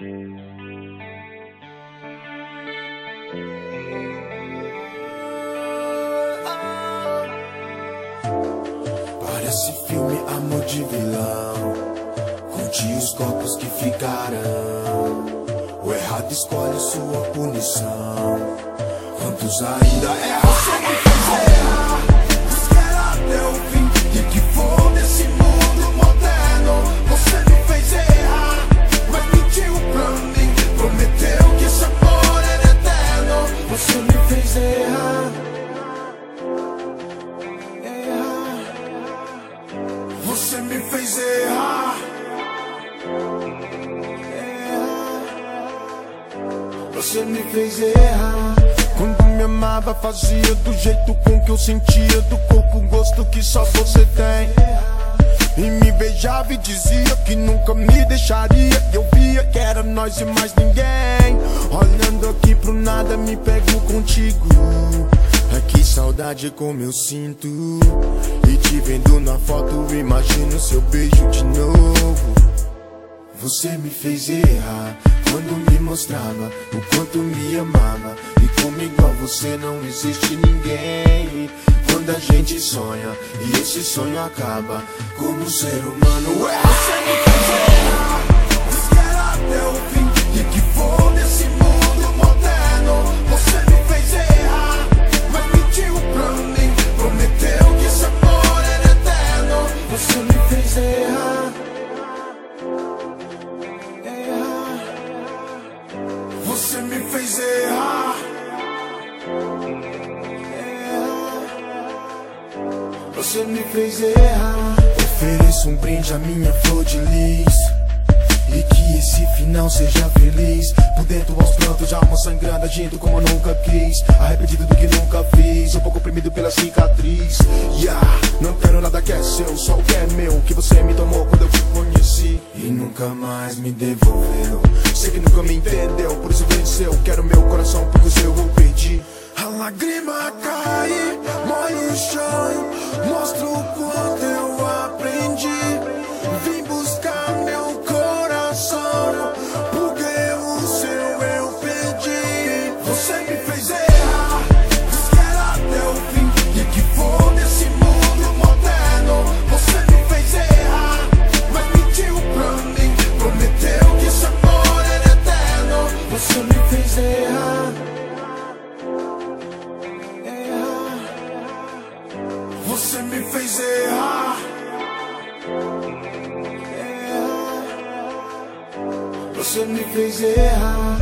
Parece filme Amor de Vilão. Conte os copos que ficarão. O errado escolhe sua punição. Quantos ainda erram? Você Você me fez errar. Quando me amava, fazia do jeito com que eu sentia. Do corpo, um gosto que só você tem. E me beijava e dizia que nunca me deixaria. Eu via que era nós e mais ninguém. Olhando aqui pro nada, me pego contigo. Ai, que saudade como eu sinto. E te vendo na foto, imagino seu beijo de novo. Você me fez errar quando me mostrava o quanto me amava. E como igual você não existe ninguém. Quando a gente sonha e esse sonho acaba, como ser humano é. Você me Você me fez errar. Ofereço um brinde à minha flor de lis. E que esse final seja feliz. Por dentro aos prantos, alma sangrando Agindo como eu nunca quis. Arrependido do que nunca fiz. Um pouco oprimido pela cicatriz. Yeah, não quero nada que é seu Só o que é meu, que você me tomou quando eu te conheci. E nunca mais me devolveu. Sei que nunca me entendeu, por isso venceu. Quero meu coração, porque o seu eu perdi A lágrima cai, Você me fez errar Errar você me fez errar.